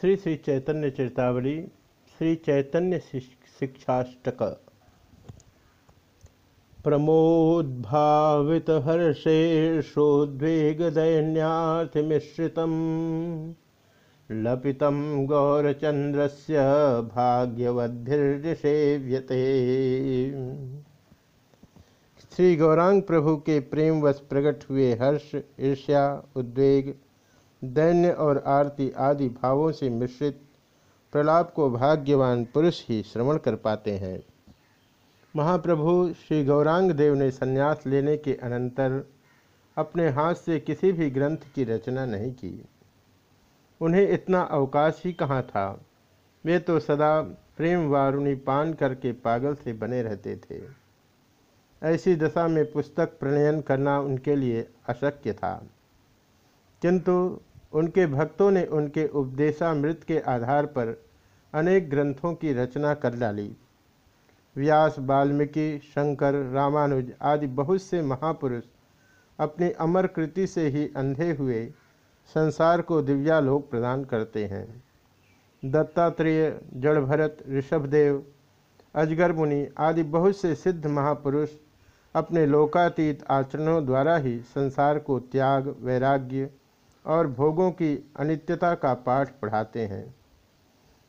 श्री श्री चैतन्य चेतावली, श्री चैतन्य शिक्षाष्टक। प्रमोद्भावित हर्षेशोद्वेग लपित गौरचंद्र से भाग्यवद्भिर्सेव्यते श्री गौरांग प्रभु के प्रेमवश प्रकट हुए हर्ष, ईर्ष्या, उद्वेग दैन्य और आरती आदि भावों से मिश्रित प्रलाप को भाग्यवान पुरुष ही श्रवण कर पाते हैं। महाप्रभु श्री गौरांग देव ने संन्यास लेने के अनंतर अपने हाथ से किसी भी ग्रंथ की रचना नहीं की। उन्हें इतना अवकाश ही कहाँ था? वे तो सदा प्रेम वारुणी पान करके पागल से बने रहते थे। ऐसी दशा में पुस्तक प्रणयन करना उनके लिए अशक्य था। किंतु उनके भक्तों ने उनके उपदेशामृत के आधार पर अनेक ग्रंथों की रचना कर डाली। व्यास, वाल्मीकि, शंकर, रामानुज आदि बहुत से महापुरुष अपनी अमर कृति से ही अंधे हुए संसार को दिव्यालोक प्रदान करते हैं। दत्तात्रेय, जड़भरत, ऋषभदेव, अजगर मुनि आदि बहुत से सिद्ध महापुरुष अपने लोकातीत आचरणों द्वारा ही संसार को त्याग, वैराग्य और भोगों की अनित्यता का पाठ पढ़ाते हैं।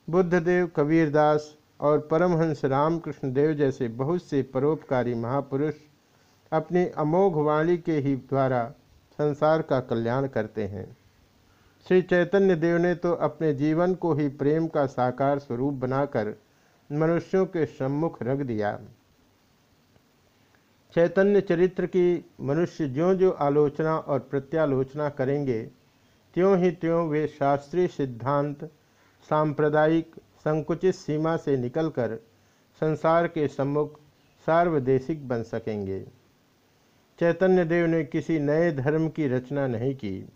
बुद्धदेव कबीरदास और परमहंस रामकृष्ण देव जैसे बहुत से परोपकारी महापुरुष अपनी अमोघ वाणी के ही द्वारा संसार का कल्याण करते हैं। श्री चैतन्य देव ने तो अपने जीवन को ही प्रेम का साकार स्वरूप बनाकर मनुष्यों के सम्मुख रख दिया। चैतन्य चरित्र की मनुष्य ज्यो जो आलोचना और प्रत्यालोचना करेंगे त्यों ही त्यों वे शास्त्रीय सिद्धांत, सांप्रदायिक संकुचित सीमा से निकलकर संसार के सम्मुख सार्वदेशिक बन सकेंगे। चैतन्य देव ने किसी नए धर्म की रचना नहीं की।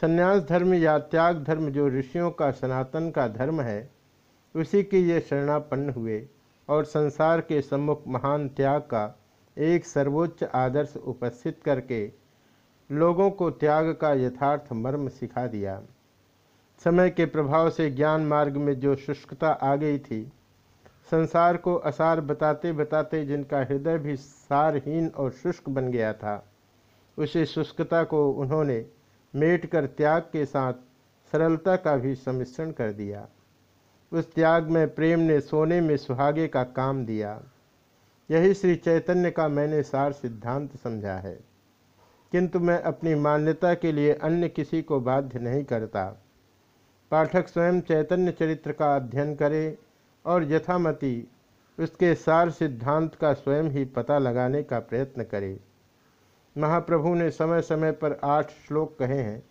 संन्यास धर्म या त्याग धर्म जो ऋषियों का सनातन का धर्म है, उसी की ये शरणापन्न हुए और संसार के सम्मुख महान त्याग का एक सर्वोच्च आदर्श उपस्थित करके लोगों को त्याग का यथार्थ मर्म सिखा दिया। समय के प्रभाव से ज्ञान मार्ग में जो शुष्कता आ गई थी, संसार को असार बताते बताते जिनका हृदय भी सारहीन और शुष्क बन गया था, उसी शुष्कता को उन्होंने मेट कर त्याग के साथ सरलता का भी सम्मिश्रण कर दिया। उस त्याग में प्रेम ने सोने में सुहागे का काम दिया। यही श्री चैतन्य का मैंने सार सिद्धांत समझा है। किंतु मैं अपनी मान्यता के लिए अन्य किसी को बाध्य नहीं करता। पाठक स्वयं चैतन्य चरित्र का अध्ययन करे और यथामति उसके सार सिद्धांत का स्वयं ही पता लगाने का प्रयत्न करे। महाप्रभु ने समय समय पर आठ श्लोक कहे हैं।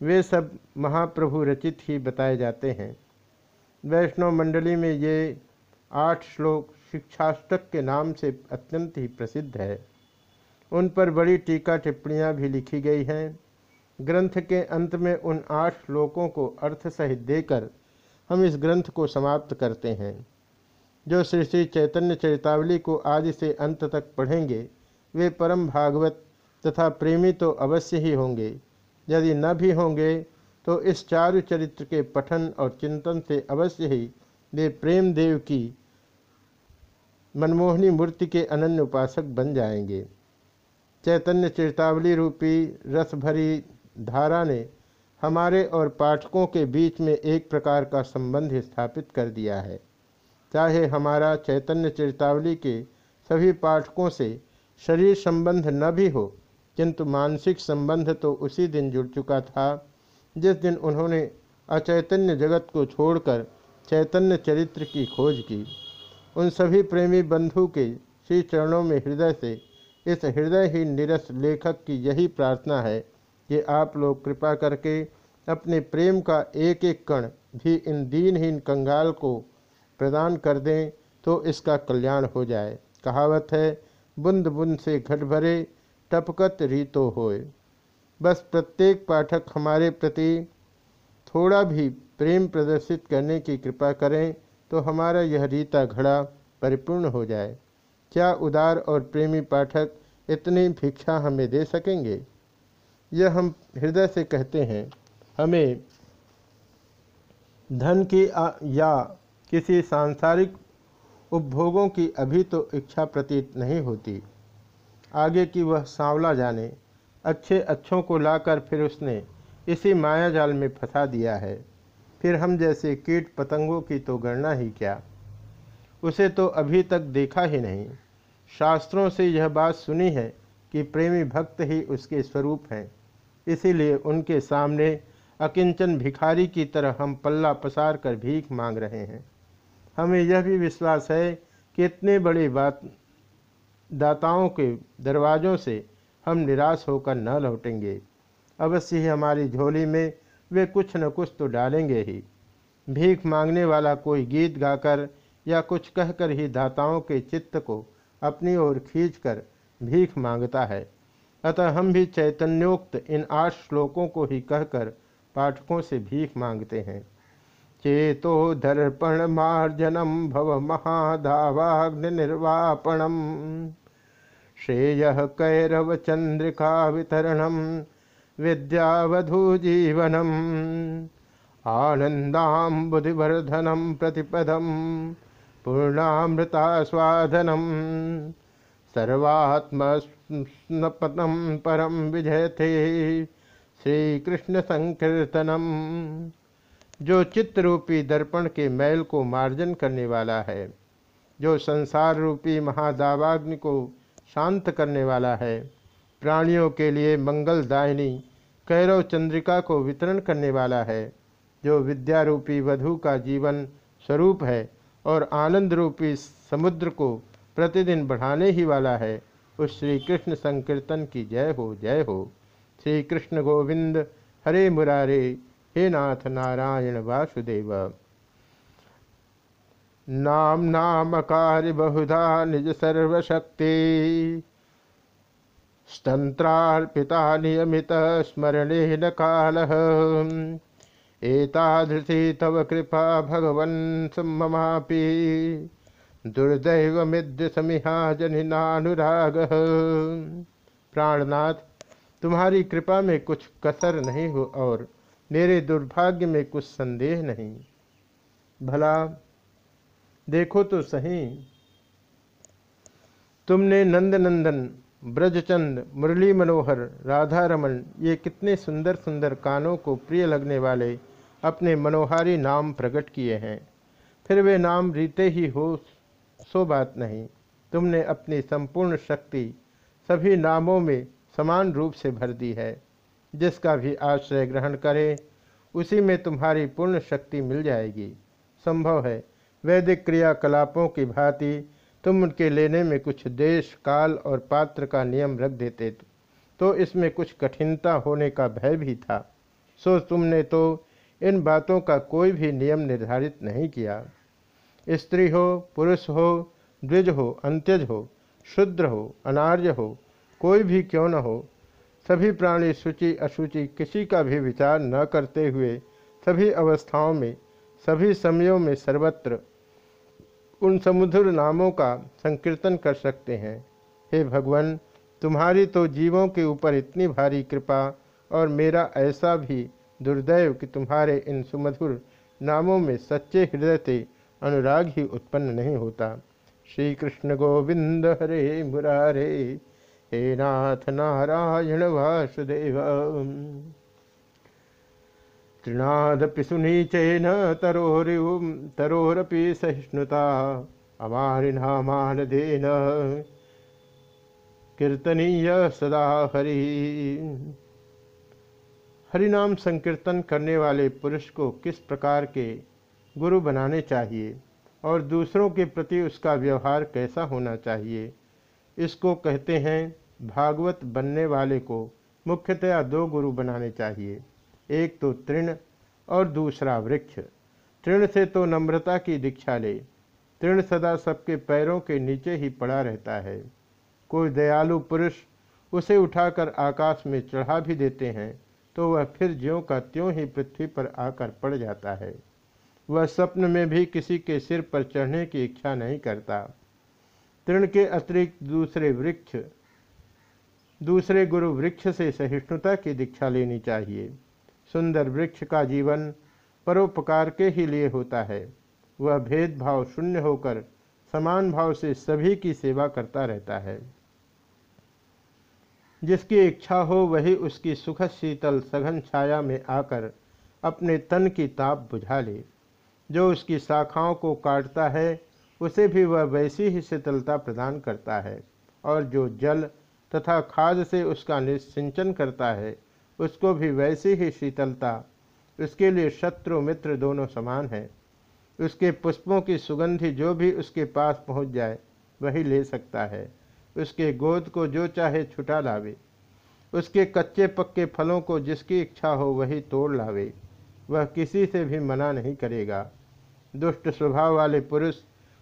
वे सब महाप्रभु रचित ही बताए जाते हैं। वैष्णव मंडली में ये आठ श्लोक शिक्षाष्टक के नाम से अत्यंत ही प्रसिद्ध है। उन पर बड़ी टीका टिप्पणियाँ भी लिखी गई हैं। ग्रंथ के अंत में उन आठ श्लोकों को अर्थ सहित देकर हम इस ग्रंथ को समाप्त करते हैं। जो श्री श्री चैतन्य चरितावली को आदि से अंत तक पढ़ेंगे, वे परम भागवत तथा प्रेमी तो अवश्य ही होंगे। यदि न भी होंगे तो इस चारु चरित्र के पठन और चिंतन से अवश्य ही वे प्रेम देव की मनमोहनी मूर्ति के अनन्य उपासक बन जाएँगे। चैतन्य चेतावली रूपी रस भरी धारा ने हमारे और पाठकों के बीच में एक प्रकार का संबंध स्थापित कर दिया है। चाहे हमारा चैतन्य चेतावली के सभी पाठकों से शरीर संबंध न भी हो, किंतु मानसिक संबंध तो उसी दिन जुड़ चुका था, जिस दिन उन्होंने अचैतन्य जगत को छोड़कर चैतन्य चरित्र की खोज की। उन सभी प्रेमी बंधु के श्री चरणों में हृदय से इस हृदय ही निरस लेखक की यही प्रार्थना है कि आप लोग कृपा करके अपने प्रेम का एक एक कण भी इन दीनहीन कंगाल को प्रदान कर दें तो इसका कल्याण हो जाए। कहावत है, बुंद बुंद से घट भरे, टपकत रीतो होए। बस प्रत्येक पाठक हमारे प्रति थोड़ा भी प्रेम प्रदर्शित करने की कृपा करें तो हमारा यह रीता घड़ा परिपूर्ण हो जाए। क्या उदार और प्रेमी पाठक इतनी भिक्षा हमें दे सकेंगे। यह हम हृदय से कहते हैं, हमें धन की या किसी सांसारिक उपभोगों की अभी तो इच्छा प्रतीत नहीं होती। आगे की वह सांवला जाने, अच्छे अच्छों को लाकर फिर उसने इसी माया जाल में फंसा दिया है। फिर हम जैसे कीट पतंगों की तो गणना ही क्या? उसे तो अभी तक देखा ही नहीं। शास्त्रों से यह बात सुनी है कि प्रेमी भक्त ही उसके स्वरूप हैं। इसीलिए उनके सामने अकिंचन भिखारी की तरह हम पल्ला पसार कर भीख मांग रहे हैं। हमें यह भी विश्वास है कि इतने बड़े बात, दाताओं के दरवाज़ों से हम निराश होकर न लौटेंगे। अवश्य ही हमारी झोली में वे कुछ न कुछ तो डालेंगे ही। भीख मांगने वाला कोई गीत गाकर या कुछ कहकर ही दाताओं के चित्त को अपनी ओर खींचकर भीख माँगता है। अतः हम भी चैतन्योक्त इन आठ श्लोकों को ही कहकर पाठकों से भीख मांगते हैं। चेतो दर्पण मार्जनम भव महाधावाग्नि निर्वापणम श्रेय कैरव चंद्रिका वितरणम। विद्यावधु जीवनम। आनंदाबुधिवर्धनम प्रतिपदम। पूर्णामृतास्वादनम। सर्वात्मस्नपतम परम विजय थे श्री कृष्ण संकीर्तनम जो चित्त रूपी दर्पण के मैल को मार्जन करने वाला है, जो संसार रूपी महादावाग्नि को शांत करने वाला है, प्राणियों के लिए मंगलदायिनी कैरव चंद्रिका को वितरण करने वाला है, जो विद्यारूपी वधु का जीवन स्वरूप है और आनंद रूपी समुद्र को प्रतिदिन बढ़ाने ही वाला है। उस श्री कृष्ण संकीर्तन की जय हो जय हो। श्री कृष्ण गोविंद, हरे मुरारे, हे नाथ नारायण वासुदेव। नाम नाम कार्य बहुधा निज सर्वशक्ति। स्तंत्रार्पिता नियमित स्मरणे न काल। एतादृशी तव कृपा भगवन् ममापि दुर्दैव मिद्य समिहा जनिनानुराग प्राणनाथ, तुम्हारी कृपा में कुछ कसर नहीं हो और मेरे दुर्भाग्य में कुछ संदेह नहीं। भला, देखो तो सही। तुमने नंदनंदन, ब्रजचंद मुरली मनोहर राधा रमन ये कितने सुंदर सुंदर कानों को प्रिय लगने वाले अपने मनोहारी नाम प्रकट किए हैं। फिर वे नाम रीते ही हो, सो बात नहीं। तुमने अपनी संपूर्ण शक्ति सभी नामों में समान रूप से भर दी है। जिसका भी आश्रय ग्रहण करे, उसी में तुम्हारी पूर्ण शक्ति मिल जाएगी। संभव है, वैदिक क्रियाकलापों की भांति तुम उनके लेने में कुछ देश, काल और पात्र का नियम रख देते। तो इसमें कुछ कठिनता होने का भय भी था। सो तुमने तो इन बातों का कोई भी नियम निर्धारित नहीं किया। स्त्री हो, पुरुष हो, द्विज हो, अंत्यज हो, शुद्र हो, अनार्य हो, कोई भी क्यों न हो, सभी प्राणी सूचि अशुचि किसी का भी विचार न करते हुए सभी अवस्थाओं में, सभी समयों में सर्वत्र उन समुद्र नामों का संकीर्तन कर सकते हैं। हे भगवान, तुम्हारी तो जीवों के ऊपर इतनी भारी कृपा और मेरा ऐसा भी दुर्दैव कि तुम्हारे इन सुमधुर नामों में सच्चे हृदय से अनुराग ही उत्पन्न नहीं होता। श्री कृष्ण गोविंद हरे मुरारे, हे नाथ नारायण वासुदेव। तृणादपि सुनीचेन तरोरिव, तरोरपि सहिष्णुता अमारिनामानदेन कीर्तनीय सदा हरि। हरिनाम संकीर्तन करने वाले पुरुष को किस प्रकार के गुरु बनाने चाहिए और दूसरों के प्रति उसका व्यवहार कैसा होना चाहिए? इसको कहते हैं भागवत बनने वाले को मुख्यतया दो गुरु बनाने चाहिए। एक तो तृण और दूसरा वृक्ष। तृण से तो नम्रता की दीक्षा ले। तृण सदा सबके पैरों के नीचे ही पड़ा रहता है। कोई दयालु पुरुष उसे उठाकर आकाश में चढ़ा भी देते हैं। तो वह फिर ज्यों का त्यों ही पृथ्वी पर आकर पड़ जाता है। वह स्वप्न में भी किसी के सिर पर चढ़ने की इच्छा नहीं करता। तृण के अतिरिक्त दूसरे वृक्ष, दूसरे गुरु वृक्ष से सहिष्णुता की दीक्षा लेनी चाहिए। सुंदर वृक्ष का जीवन परोपकार के ही लिए होता है। वह भेदभाव शून्य होकर समान भाव से सभी की सेवा करता रहता है। जिसकी इच्छा हो वही उसकी सुखद शीतल सघन छाया में आकर अपने तन की ताप बुझा ले। जो उसकी शाखाओं को काटता है, उसे भी वह वैसी ही शीतलता प्रदान करता है और जो जल तथा खाद से उसका निसिंचन करता है, उसको भी वैसी ही शीतलता, उसके लिए शत्रु मित्र दोनों समान है। उसके पुष्पों की सुगंधि जो भी उसके पास पहुँच जाए, वही ले सकता है। उसके गोद को जो चाहे छुटा लावे। उसके कच्चे पक्के फलों को जिसकी इच्छा हो वही तोड़ लावे। वह किसी से भी मना नहीं करेगा। दुष्ट स्वभाव वाले पुरुष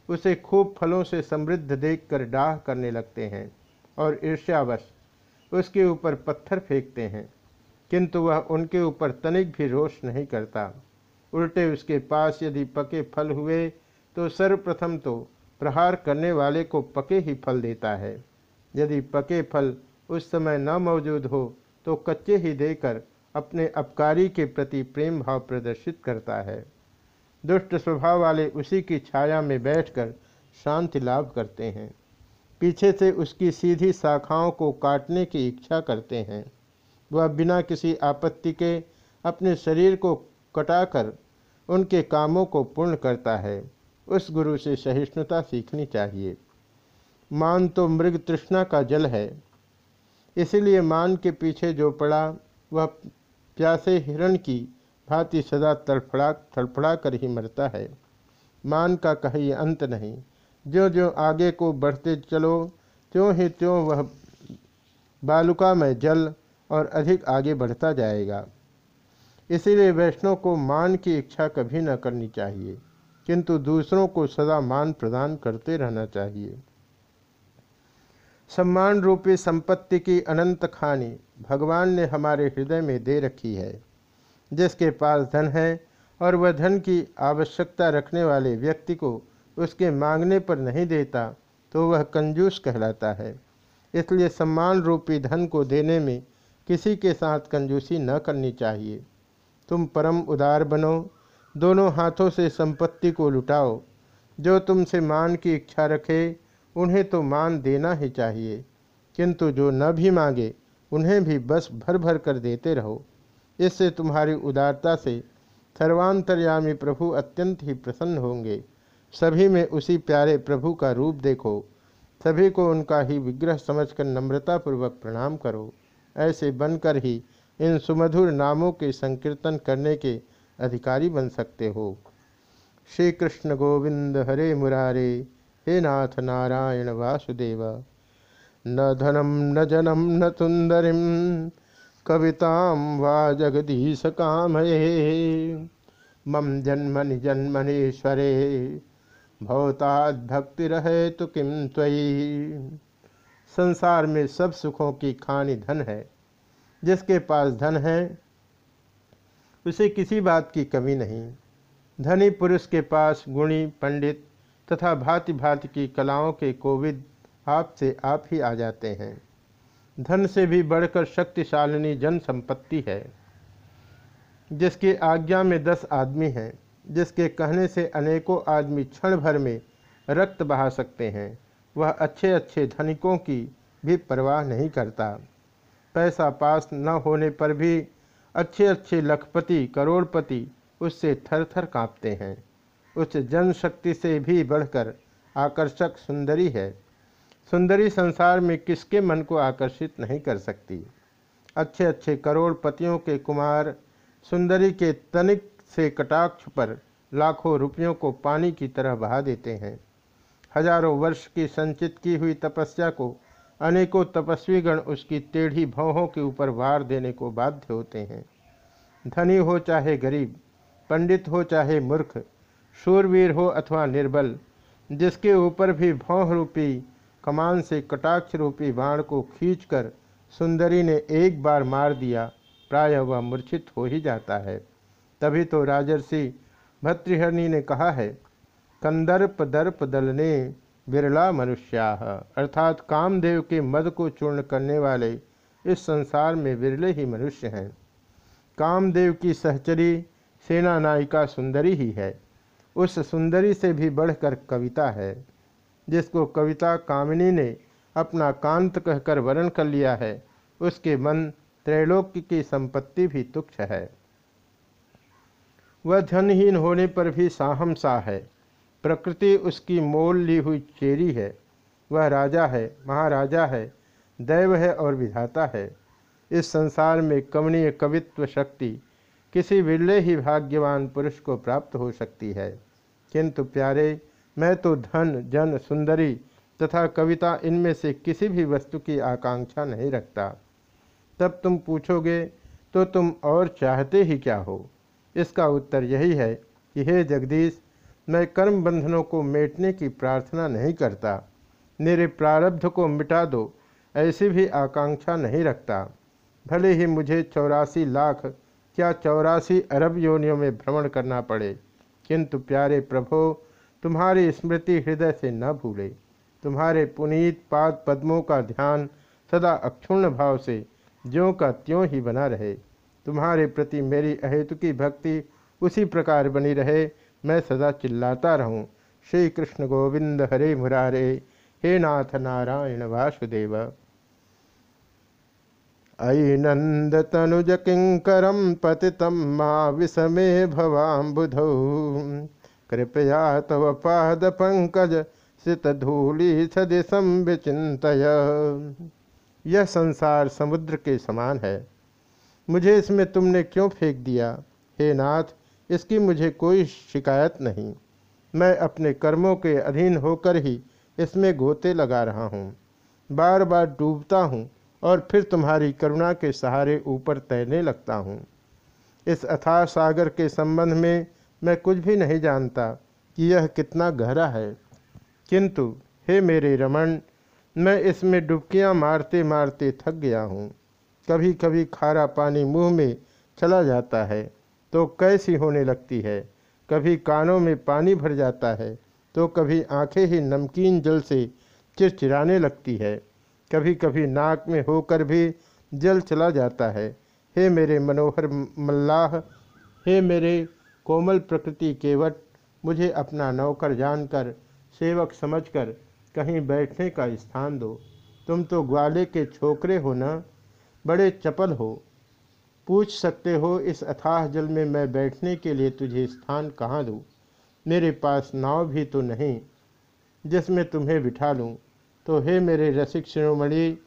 उसे खूब फलों से समृद्ध देखकर डाह करने लगते हैं और ईर्ष्यावश उसके ऊपर पत्थर फेंकते हैं। किंतु वह उनके ऊपर तनिक भी रोष नहीं करता। उल्टे उसके पास यदि पके फल हुए तो सर्वप्रथम तो प्रहार करने वाले को पके ही फल देता है। यदि पके फल उस समय न मौजूद हो तो कच्चे ही देकर अपने अपकारी के प्रति प्रेम भाव प्रदर्शित करता है। दुष्ट स्वभाव वाले उसी की छाया में बैठकर शांति लाभ करते हैं। पीछे से उसकी सीधी शाखाओं को काटने की इच्छा करते हैं। वह बिना किसी आपत्ति के अपने शरीर को कटाकर उनके कामों को पूर्ण करता है। उस गुरु से सहिष्णुता सीखनी चाहिए। मान तो मृग तृष्णा का जल है। इसीलिए मान के पीछे जो पड़ा, वह प्यासे हिरण की भांति सदा तड़फड़ा तड़फड़ा कर ही मरता है। मान का कहीं अंत नहीं। जो जो आगे को बढ़ते चलो, त्यों ही त्यों वह बालुका में जल और अधिक आगे बढ़ता जाएगा। इसीलिए वैष्णव को मान की इच्छा कभी न करनी चाहिए। किंतु दूसरों को सदा मान प्रदान करते रहना चाहिए। सम्मान रूपी संपत्ति की अनंत खानी भगवान ने हमारे हृदय में दे रखी है, जिसके पास धन है और वह धन की आवश्यकता रखने वाले व्यक्ति को उसके मांगने पर नहीं देता तो वह कंजूस कहलाता है। इसलिए सम्मान रूपी धन को देने में किसी के साथ कंजूसी न करनी चाहिए। तुम परम उदार बनो दोनों हाथों से संपत्ति को लुटाओ। जो तुमसे मान की इच्छा रखे, उन्हें तो मान देना ही चाहिए। किंतु जो न भी मांगे, उन्हें भी बस भर भर कर देते रहो। इससे तुम्हारी उदारता से सर्वांतर्यामी प्रभु अत्यंत ही प्रसन्न होंगे। सभी में उसी प्यारे प्रभु का रूप देखो। सभी को उनका ही विग्रह समझकर नम्रतापूर्वक प्रणाम करो। ऐसे बनकर ही इन सुमधुर नामों के संकीर्तन करने के अधिकारी बन सकते हो। श्री कृष्ण गोविंद हरे मुरारे, हे नाथ नारायण वासुदेव। न धनम न जनम, न सुंदरिम कविताम वा जगदीश काम मम जन्मनि जन्मनीश्वरे भवताद भक्ति रहे तो किम त्वयी? संसार में सब सुखों की खानी धन है। जिसके पास धन है उसे किसी बात की कमी नहीं। धनी पुरुष के पास गुणी, पंडित तथा भांति भांति की कलाओं के कोविद आप से आप ही आ जाते हैं। धन से भी बढ़कर शक्तिशालिनी जन संपत्ति है। जिसकी आज्ञा में दस आदमी हैं, जिसके कहने से अनेकों आदमी क्षण भर में रक्त बहा सकते हैं, वह अच्छे अच्छे धनिकों की भी परवाह नहीं करता। पैसा पास न होने पर भी अच्छे अच्छे लखपति, करोड़पति उससे थर थर काँपते हैं। उस जनशक्ति से भी बढ़कर आकर्षक सुंदरी है। सुंदरी संसार में किसके मन को आकर्षित नहीं कर सकती? अच्छे अच्छे करोड़पतियों के कुमार सुंदरी के तनिक से कटाक्ष पर लाखों रुपयों को पानी की तरह बहा देते हैं। हज़ारों वर्ष की संचित की हुई तपस्या को अनेकों तपस्वीगण उसकी टेढ़ी भौहों के ऊपर वार देने को बाध्य होते हैं। धनी हो चाहे गरीब, पंडित हो चाहे मूर्ख, शूरवीर हो अथवा निर्बल, जिसके ऊपर भी भौह रूपी, कमान से कटाक्ष रूपी बाण को खींचकर सुंदरी ने एक बार मार दिया, प्रायः वह मूर्छित हो ही जाता है। तभी तो राजर्षि भतृहरणि ने कहा है, कंदर्प दर्प दलने बिरला मनुष्या। अर्थात कामदेव के मद को चूर्ण करने वाले इस संसार में विरले ही मनुष्य हैं। कामदेव की सहचरी सेना नायिका सुंदरी ही है। उस सुंदरी से भी बढ़कर कविता है, जिसको कविता कामिनी ने अपना कांत कहकर वर्ण कर लिया है। उसके मन त्रैलोक्य की संपत्ति भी तुक्ष है। वह धनहीन होने पर भी साहमसा है। प्रकृति उसकी मोल ली हुई चेरी है। वह राजा है, महाराजा है, दैव है और विधाता है। इस संसार में कमनीय कवित्व शक्ति किसी विरले ही भाग्यवान पुरुष को प्राप्त हो सकती है। किंतु प्यारे, मैं तो धन, जन, सुंदरी तथा कविता इनमें से किसी भी वस्तु की आकांक्षा नहीं रखता। तब तुम पूछोगे तो तुम और चाहते ही क्या हो? इसका उत्तर यही है कि हे जगदीश मैं कर्म बंधनों को मेटने की प्रार्थना नहीं करता। मेरे प्रारब्ध को मिटा दो, ऐसी भी आकांक्षा नहीं रखता। भले ही मुझे चौरासी लाख, क्या चौरासी अरब योनियों में भ्रमण करना पड़े। किंतु प्यारे प्रभो, तुम्हारी स्मृति हृदय से न भूले। तुम्हारे पुनीत पाद पद्मों का ध्यान सदा अक्षुण्ण भाव से ज्यों का त्यों ही बना रहे। तुम्हारे प्रति मेरी अहेतुकी भक्ति उसी प्रकार बनी रहे। मैं सदा चिल्लाता रहूँ। श्री कृष्ण गोविंद हरे मुरारे, हे नाथ नारायण वासुदेव। अयि नंद तनुज किंकरम पतितम माँ विषमे भवाम्बुधौ। कृपया तव पाद पंकज सित धूलि सदिशम विचिंतय यह संसार समुद्र के समान है। मुझे इसमें तुमने क्यों फेंक दिया? हे नाथ इसकी मुझे कोई शिकायत नहीं। मैं अपने कर्मों के अधीन होकर ही इसमें गोते लगा रहा हूँ। बार बार डूबता हूँ और फिर तुम्हारी करुणा के सहारे ऊपर तैरने लगता हूँ। इस अथाह सागर के संबंध में मैं कुछ भी नहीं जानता कि यह कितना गहरा है। किंतु, हे मेरे रमन मैं इसमें डुबकियाँ मारते मारते थक गया हूँ। कभी कभी खारा पानी मुँह में चला जाता है। तो कैसी होने लगती है? कभी कानों में पानी भर जाता है तो कभी आँखें ही नमकीन जल से चिरचिराने लगती है। कभी कभी नाक में होकर भी जल चला जाता है। हे मेरे मनोहर मल्लाह, हे मेरे कोमल प्रकृति केवट, मुझे अपना नौकर जानकर, सेवक समझकर कहीं बैठने का स्थान दो। तुम तो ग्वाले के छोकरे हो न? बड़े चपल हो। पूछ सकते हो, इस अथाह जल में मैं बैठने के लिए तुझे स्थान कहाँ दूँ? मेरे पास नाव भी तो नहीं, जिसमें तुम्हें बिठा लूँ। तो हे मेरे रसिक शिरोमणि,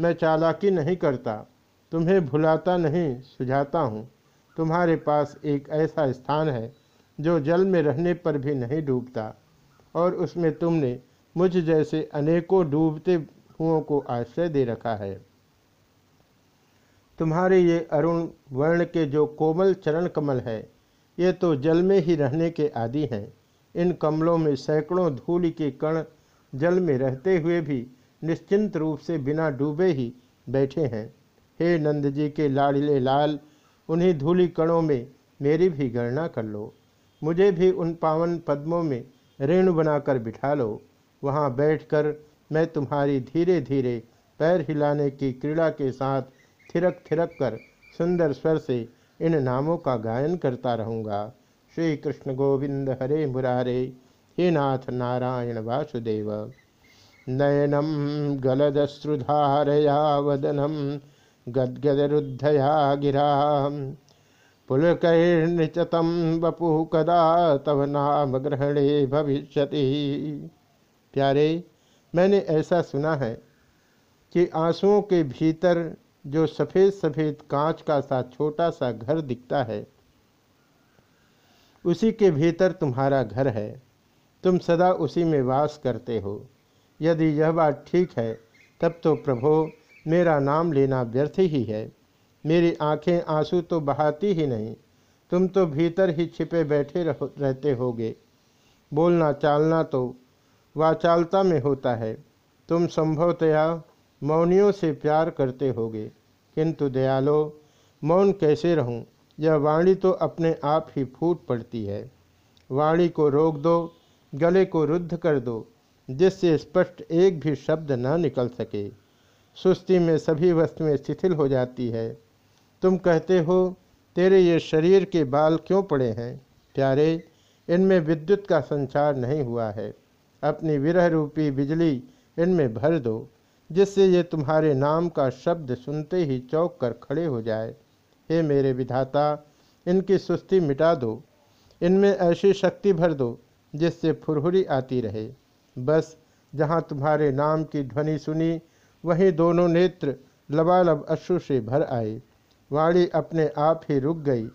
मैं चालाकी नहीं करता, तुम्हें भुलाता नहीं, सुझाता हूँ। तुम्हारे पास एक ऐसा स्थान है, जो जल में रहने पर भी नहीं डूबता, और उसमें तुमने मुझ जैसे अनेकों डूबते हुओं को आश्रय दे रखा है। तुम्हारे ये अरुण वर्ण के जो कोमल चरण कमल है, ये तो जल में ही रहने के आदि हैं। इन कमलों में सैकड़ों धूल के कण जल में रहते हुए भी निश्चिंत रूप से बिना डूबे ही बैठे हैं। हे नंद जी के लाड़िले लाल, उन्हीं धूलि कणों में मेरी भी गणना कर लो। मुझे भी उन पावन पद्मों में ऋण बनाकर बिठा लो। वहाँ बैठकर मैं तुम्हारी धीरे धीरे पैर हिलाने की क्रीड़ा के साथ थिरक थिरक कर सुंदर स्वर से इन नामों का गायन करता रहूँगा। श्री कृष्ण गोविंद हरे मुरारे, हे नाथ नारायण वासुदेव। नयनम गलदश्रुधारया वदनम गदगदरुद्धया गिरा। पुलकैर्निचतम बपु कदा तव नाम ग्रहणे भविष्यति। प्यारे, मैंने ऐसा सुना है कि आंसुओं के भीतर जो सफ़ेद सफ़ेद कांच का सा छोटा सा घर दिखता है उसी के भीतर तुम्हारा घर है। तुम सदा उसी में वास करते हो। यदि यह बात ठीक है तब तो प्रभो मेरा नाम लेना व्यर्थ ही है। मेरी आँखें आँसू तो बहाती ही नहीं। तुम तो भीतर ही छिपे बैठे रह, रहते होगे। बोलना चालना तो वाचालता में होता है। तुम संभवतया मौनियों से प्यार करते होगे। किंतु दयालो, मौन कैसे रहूँ? यह वाणी तो अपने आप ही फूट पड़ती है। वाणी को रोक दो, गले को रुद्ध कर दो, जिससे स्पष्ट एक भी शब्द न निकल सके। सुस्ती में सभी वस्तुएँ शिथिल हो जाती है। तुम कहते हो, तेरे ये शरीर के बाल क्यों पड़े हैं? प्यारे, इनमें विद्युत का संचार नहीं हुआ है। अपनी विरह रूपी बिजली इनमें भर दो। जिससे ये तुम्हारे नाम का शब्द सुनते ही चौक कर खड़े हो जाए। हे मेरे विधाता, इनकी सुस्ती मिटा दो। इनमें ऐसी शक्ति भर दो, जिससे फुरहुरी आती रहे। बस, जहाँ तुम्हारे नाम की ध्वनि सुनी, वहीं दोनों नेत्र लबालब अश्रु से भर आए। वाणी अपने आप ही रुक गई।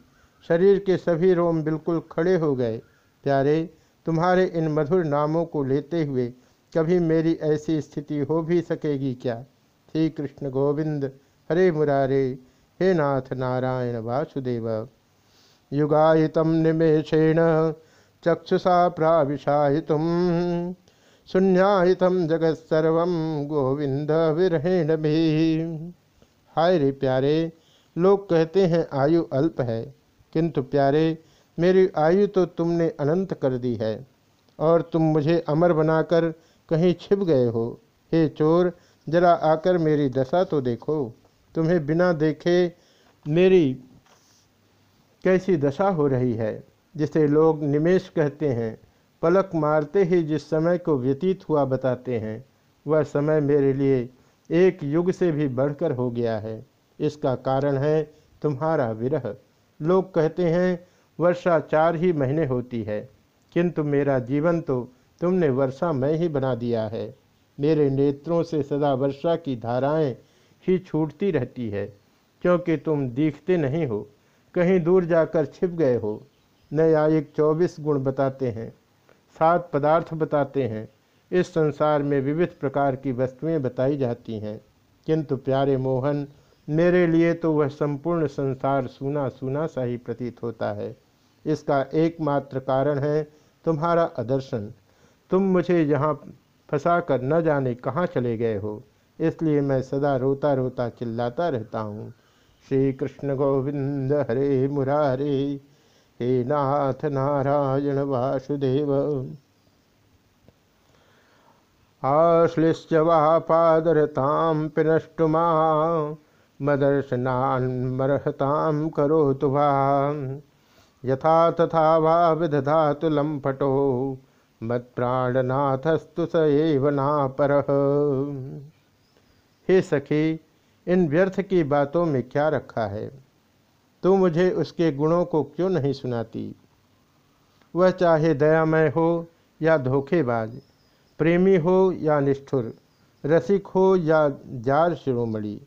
शरीर के सभी रोम बिल्कुल खड़े हो गए। प्यारे, तुम्हारे इन मधुर नामों को लेते हुए कभी मेरी ऐसी स्थिति हो भी सकेगी क्या? श्री कृष्ण गोविंद, हरे मुरारे, हे नाथ नारायण वासुदेव। युगायित निमेषेण चक्षुषा प्राविशायित शून्यायित जगत्सर्व गोविंद विरहेण भी हाय रे प्यारे, लोग कहते हैं आयु अल्प है, किंतु प्यारे, मेरी आयु तो तुमने अनंत कर दी है, और तुम मुझे अमर बनाकर कहीं, छिप गए हो। हे चोर, जरा आकर मेरी दशा तो देखो। तुम्हें बिना देखे मेरी कैसी दशा हो रही है, जिसे लोग निमेश कहते हैं। पलक मारते ही जिस समय को व्यतीत हुआ बताते हैं, वह समय मेरे लिए एक युग से भी बढ़कर हो गया है। इसका कारण है तुम्हारा विरह। लोग कहते हैं, वर्षा चार ही महीने होती है, किंतु मेरा जीवन तो तुमने वर्षा मैं ही बना दिया है। मेरे नेत्रों से सदा वर्षा की धाराएँ ही छूटती रहती है, क्योंकि तुम दिखते नहीं हो, कहीं दूर जाकर छिप गए हो। न्यायिक चौबीस गुण बताते हैं, सात पदार्थ बताते हैं, इस संसार में विविध प्रकार की वस्तुएँ बताई जाती हैं। किंतु प्यारे मोहन, मेरे लिए तो वह संपूर्ण संसार सूना सूना सा ही प्रतीत होता है। इसका एकमात्र कारण है तुम्हारा अदर्शन। तुम मुझे यहाँ फंसा कर न जाने कहाँ चले गए हो? इसलिए मैं सदा रोता रोता चिल्लाता रहता हूँ। श्री कृष्ण गोविंद हरे मुरारे, हे नाथ नारायण वासुदेव। आश्लिश्च वा पादरतां पिनष्टुमा मदर्शनान्मर्हतां करोतु वा। यथा तथा वा विदधातु लम्पटो। मत्प्राणनाथस्तु स एव नापर। हे सखी, इन व्यर्थ की बातों में क्या रखा है? तू मुझे उसके गुणों को क्यों नहीं सुनाती? वह चाहे दयामय हो या धोखेबाज, प्रेमी हो या निष्ठुर, रसिक हो या जार शिरोमणि,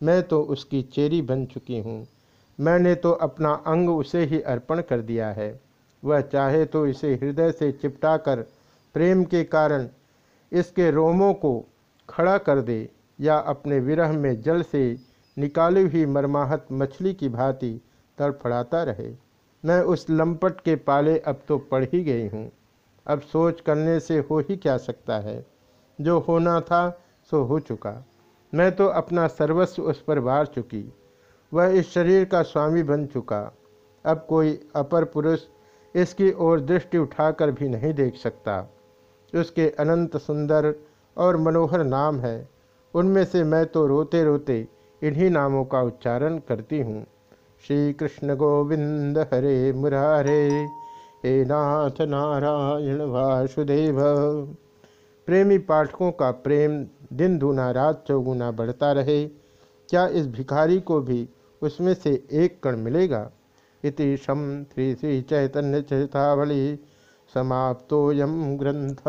मैं तो उसकी चेरी बन चुकी हूँ। मैंने तो अपना अंग उसे ही अर्पण कर दिया है। वह चाहे तो इसे हृदय से चिपटाकर प्रेम के कारण इसके रोमों को खड़ा कर दे या अपने विरह में जल से निकाली हुई मरमाहत मछली की भांति तड़फड़ाता रहे। मैं उस लंपट के पाले अब तो पड़ ही गई हूँ। अब सोच करने से हो ही क्या सकता है? जो होना था, सो हो चुका। मैं तो अपना सर्वस्व उस पर वार चुकी। वह इस शरीर का स्वामी बन चुका। अब कोई अपर पुरुष इसकी ओर दृष्टि उठाकर भी नहीं देख सकता। उसके अनंत सुंदर और मनोहर नाम है। उनमें से मैं तो रोते रोते इन्हीं नामों का उच्चारण करती हूँ। श्री कृष्ण गोविंद हरे मुरारे, हे नाथ नारायण वासुदेव। प्रेमी पाठकों का प्रेम दिन दूना रात चौगुना बढ़ता रहे। क्या इस भिखारी को भी उसमें से एक कण मिलेगा? इति शम श्री श्री चैतन्य चेतावली समाप्तोयम ग्रंथ